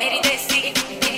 ele decide.